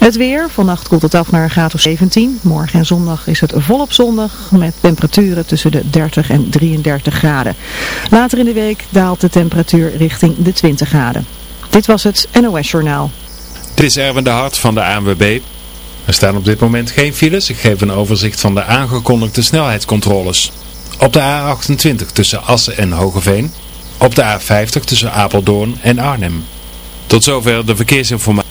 Het weer, vannacht koelt het af naar een graad of 17. Morgen en zondag is het volop zondag met temperaturen tussen de 30 en 33 graden. Later in de week daalt de temperatuur richting de 20 graden. Dit was het NOS Journaal. Dit is Erwin de Hart van de ANWB. Er staan op dit moment geen files. Ik geef een overzicht van de aangekondigde snelheidscontroles. Op de A28 tussen Assen en Hogeveen. Op de A50 tussen Apeldoorn en Arnhem. Tot zover de verkeersinformatie.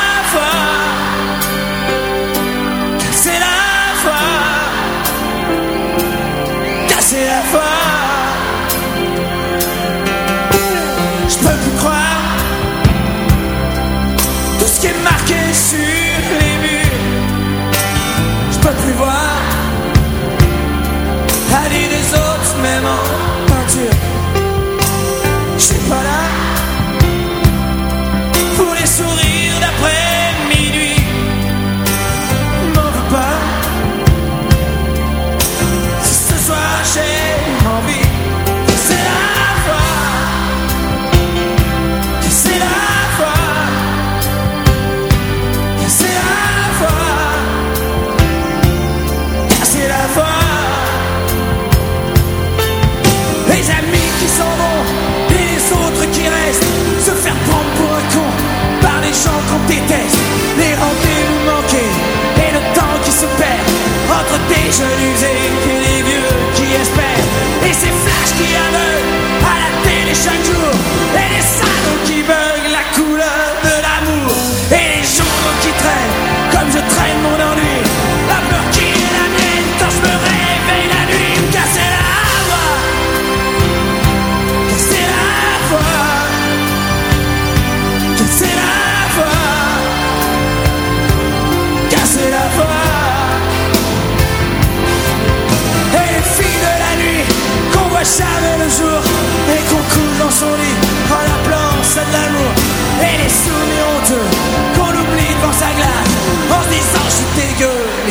Introducing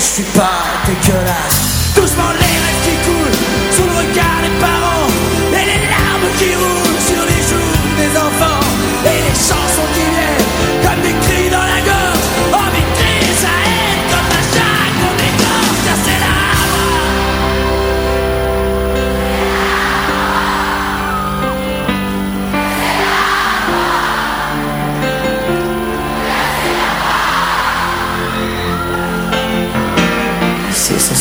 Je suis pas dégueulasse Doucement les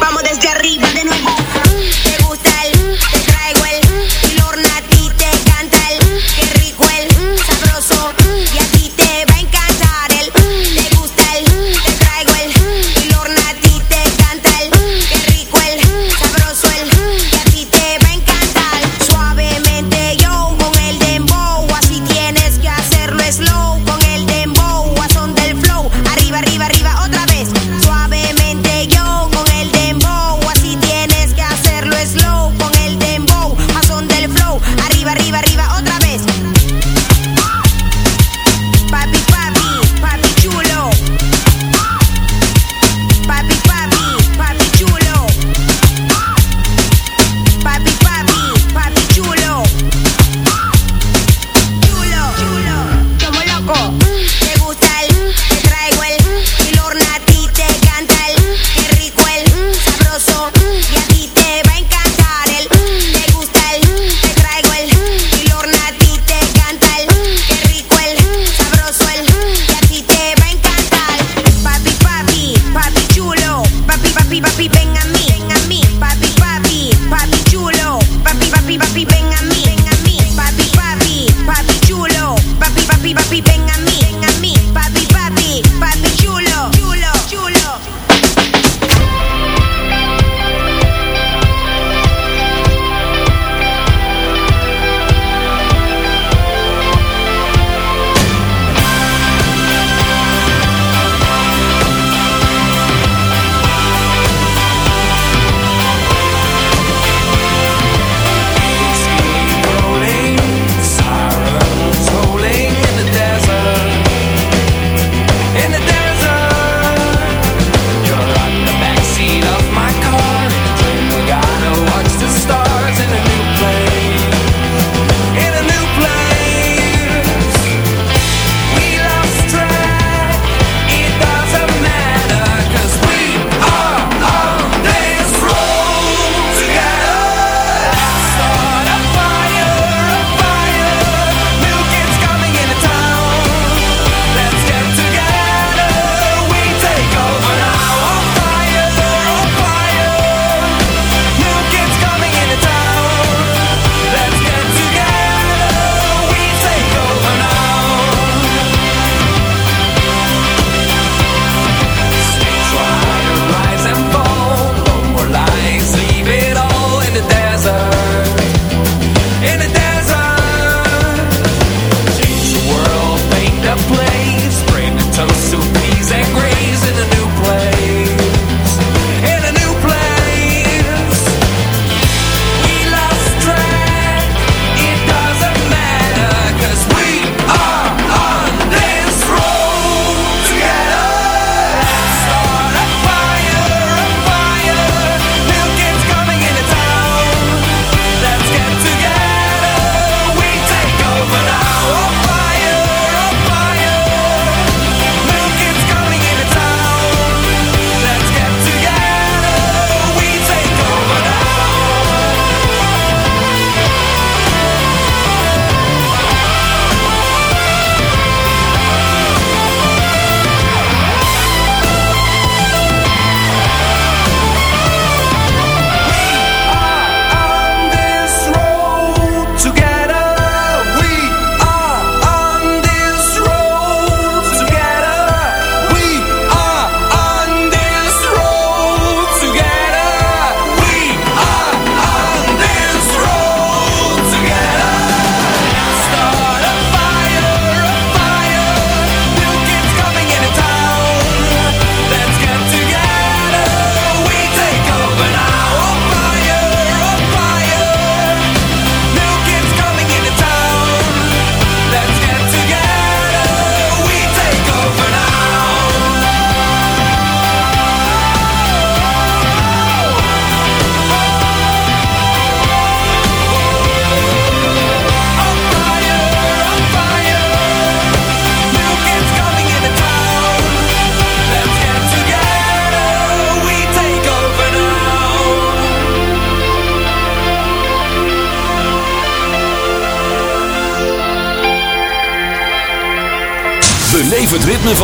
Vamos desde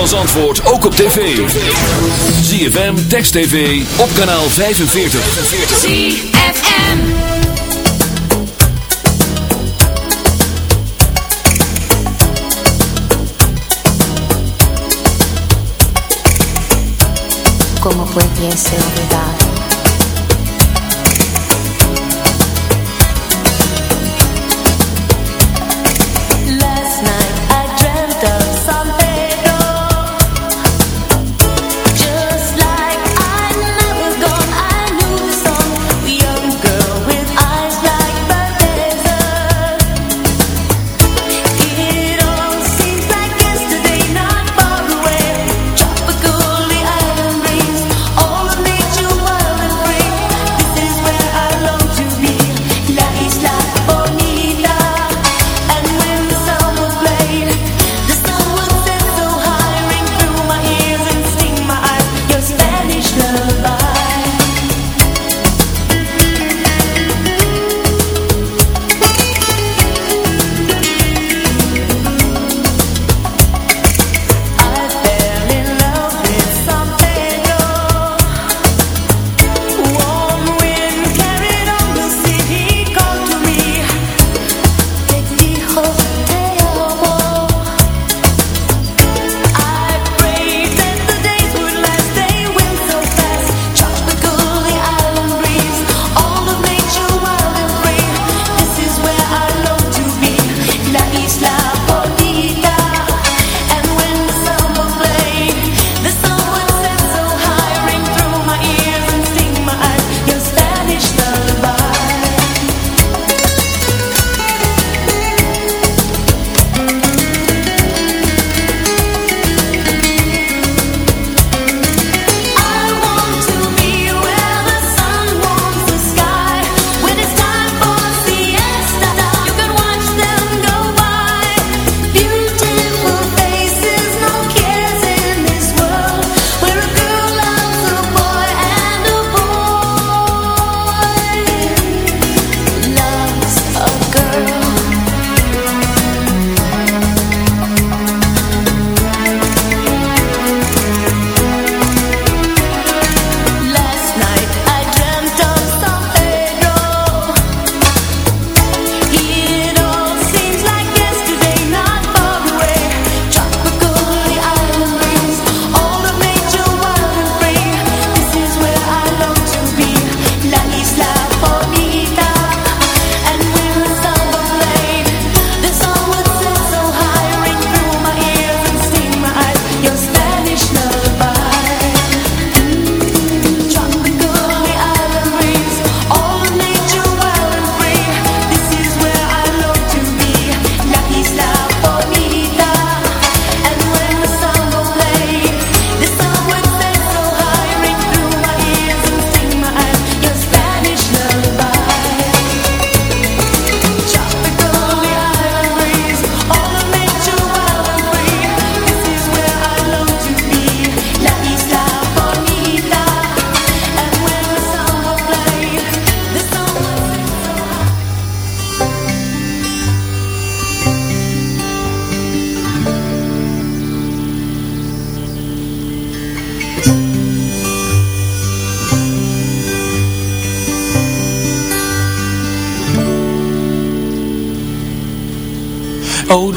van Zandvoort ook op tv. ZFM, Text TV, op kanaal 45. ZFM Como pudiese olvidar Oh,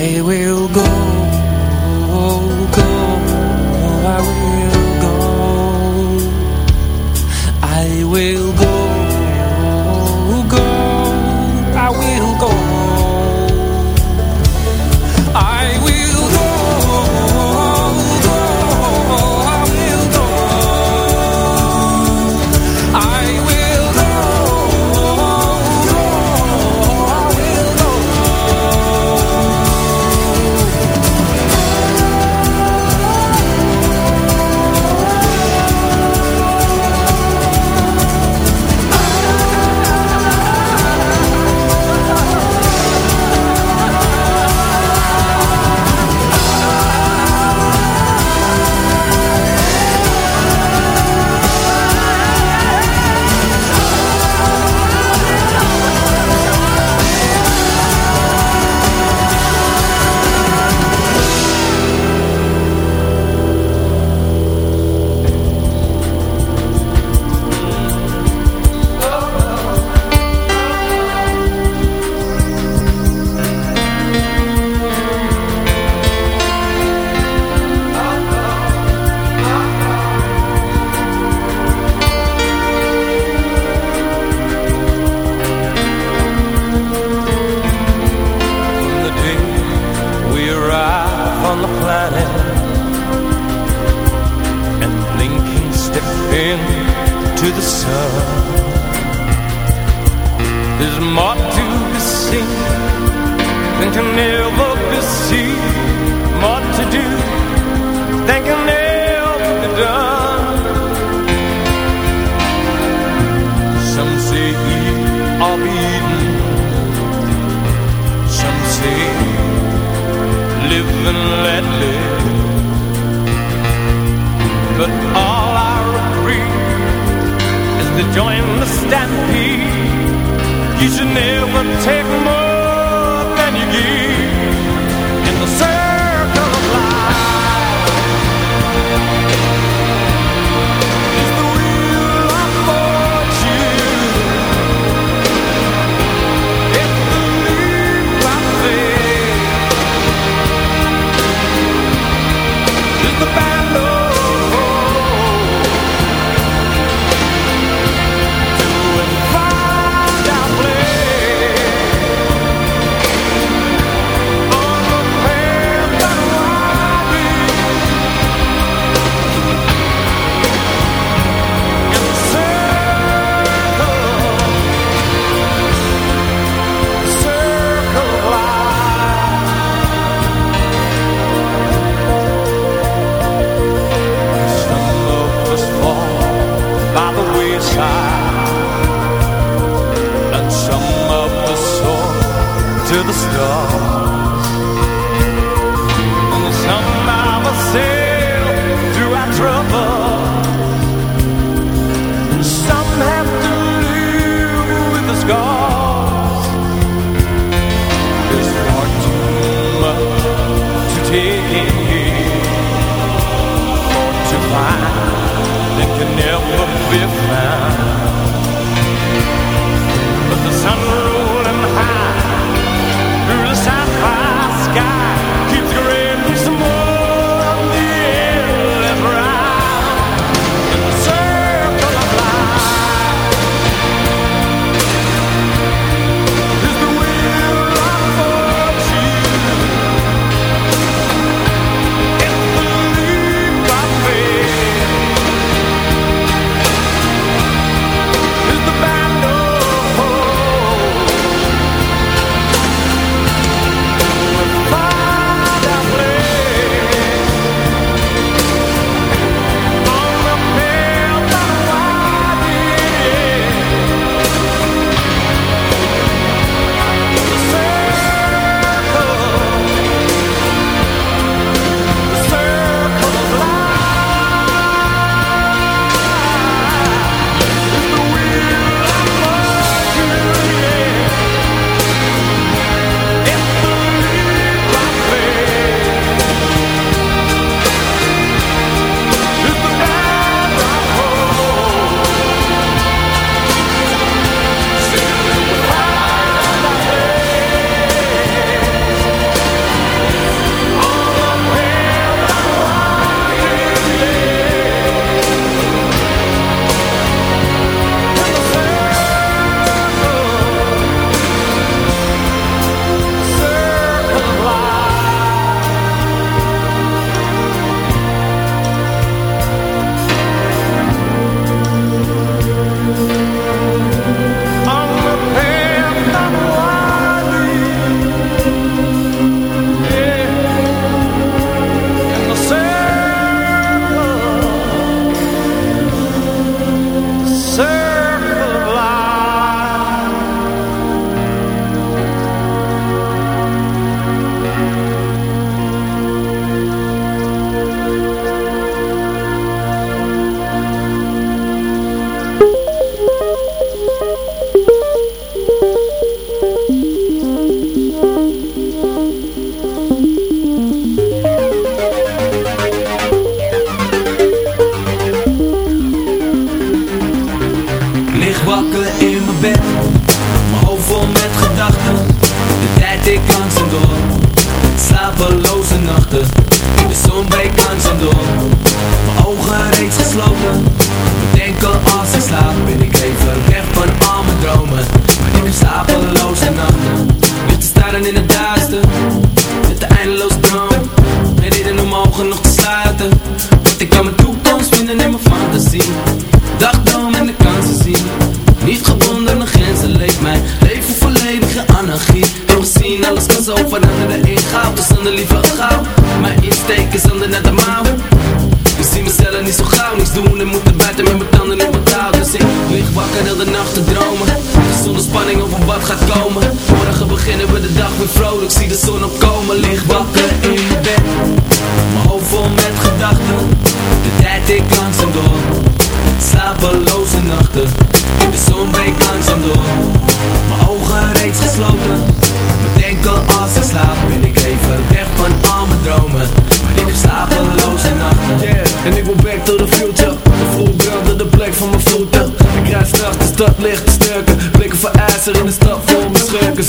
I will go, go, I will go. I will go,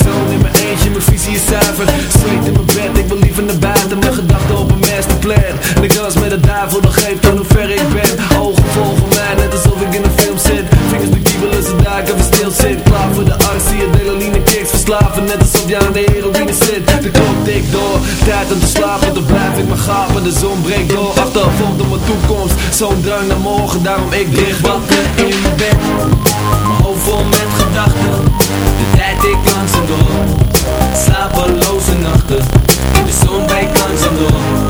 zo in mijn eentje, mijn visie is zuiver. Sleet in mijn bed, ik wil liever naar buiten. Mijn gedachten op een masterplan. De ik met de daarvoor nog geeft aan hoe ver ik ben. Ogen volgen mij, net alsof ik in een film zit. Vingers bekiebelen, ze duiken even stil zit. Klaar voor de arts, zie adrenaline kicks Verslaven, net alsof jij aan de heroïne zit. De klok tikt door, tijd om te slapen. Dan blijf ik maar gapen, de zon breekt door. Achtervolg door mijn toekomst, zo'n drang naar morgen Daarom ik dicht wat in mijn bed. Mijn hoofd vol met gedachten door. Slapeloze nachten De zon bij langzaam door.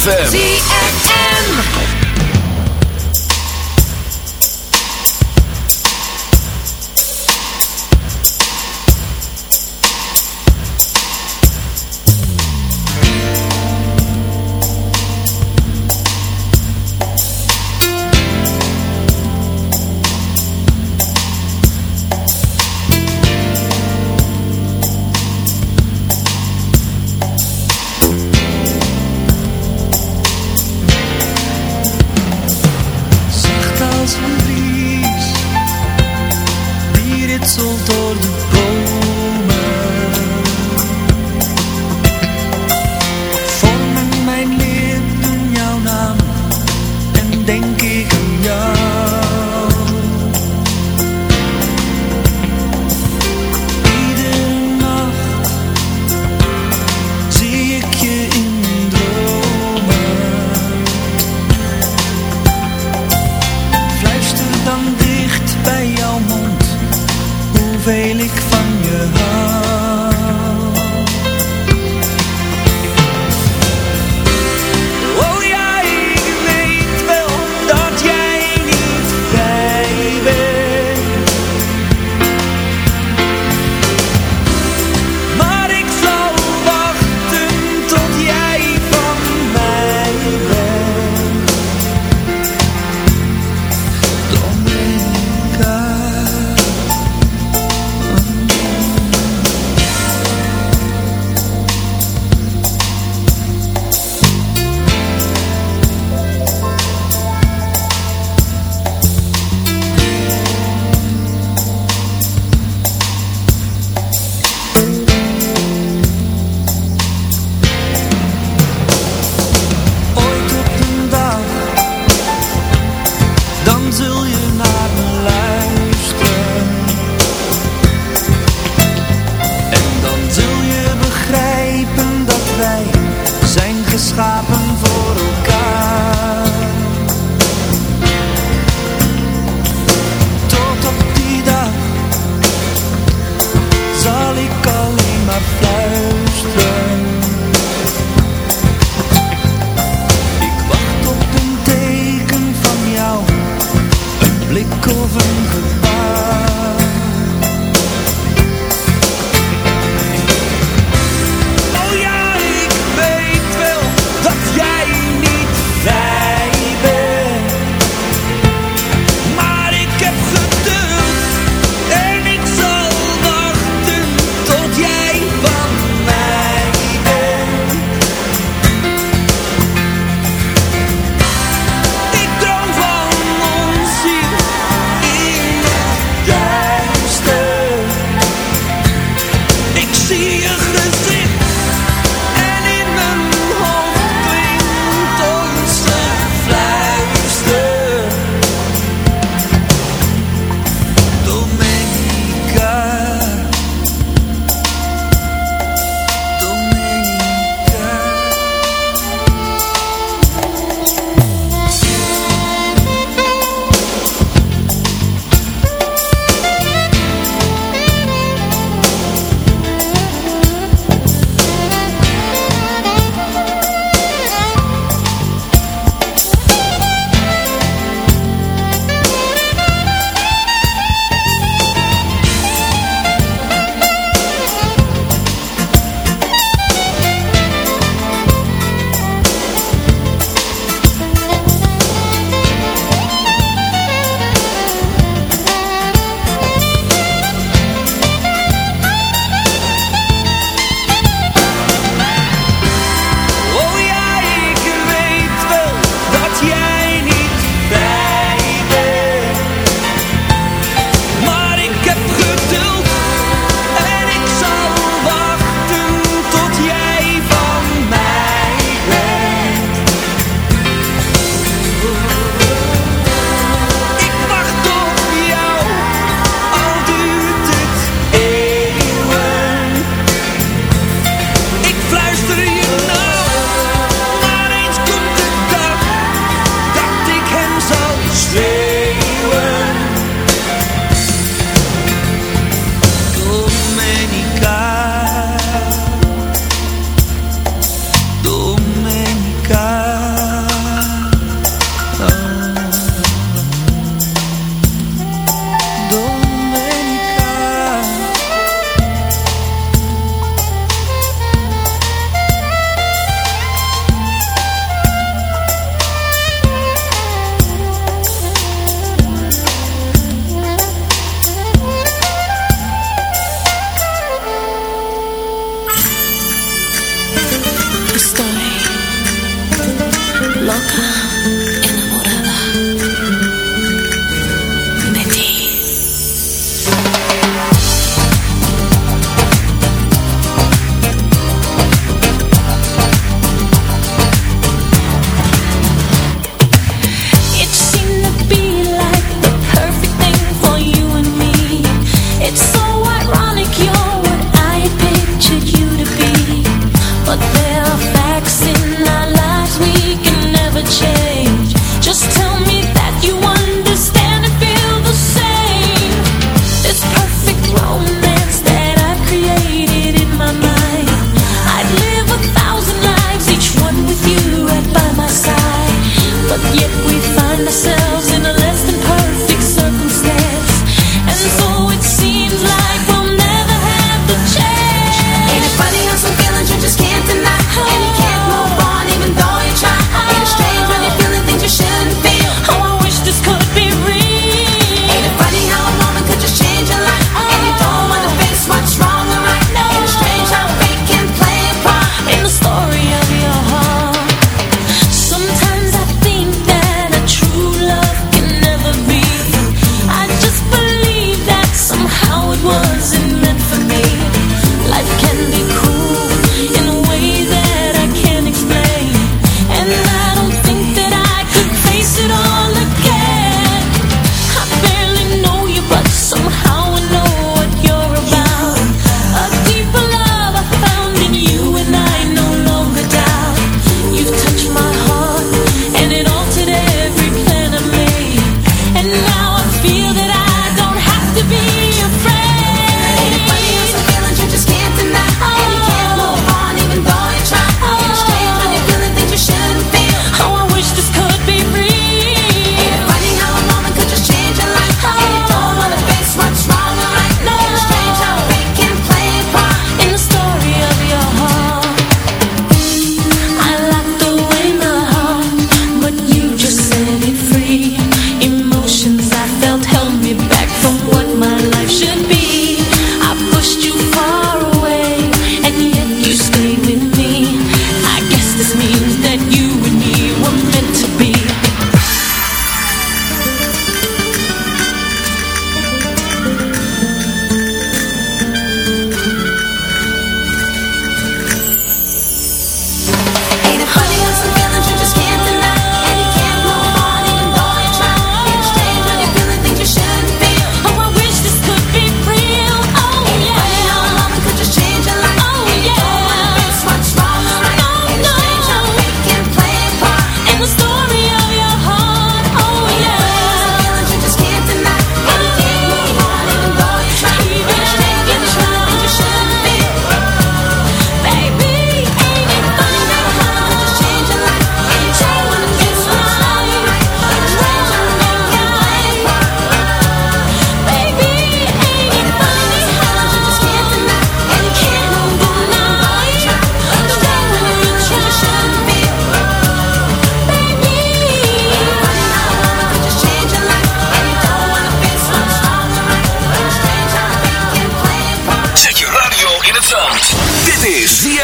ZFM.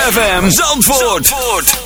ZFM Zandvoort.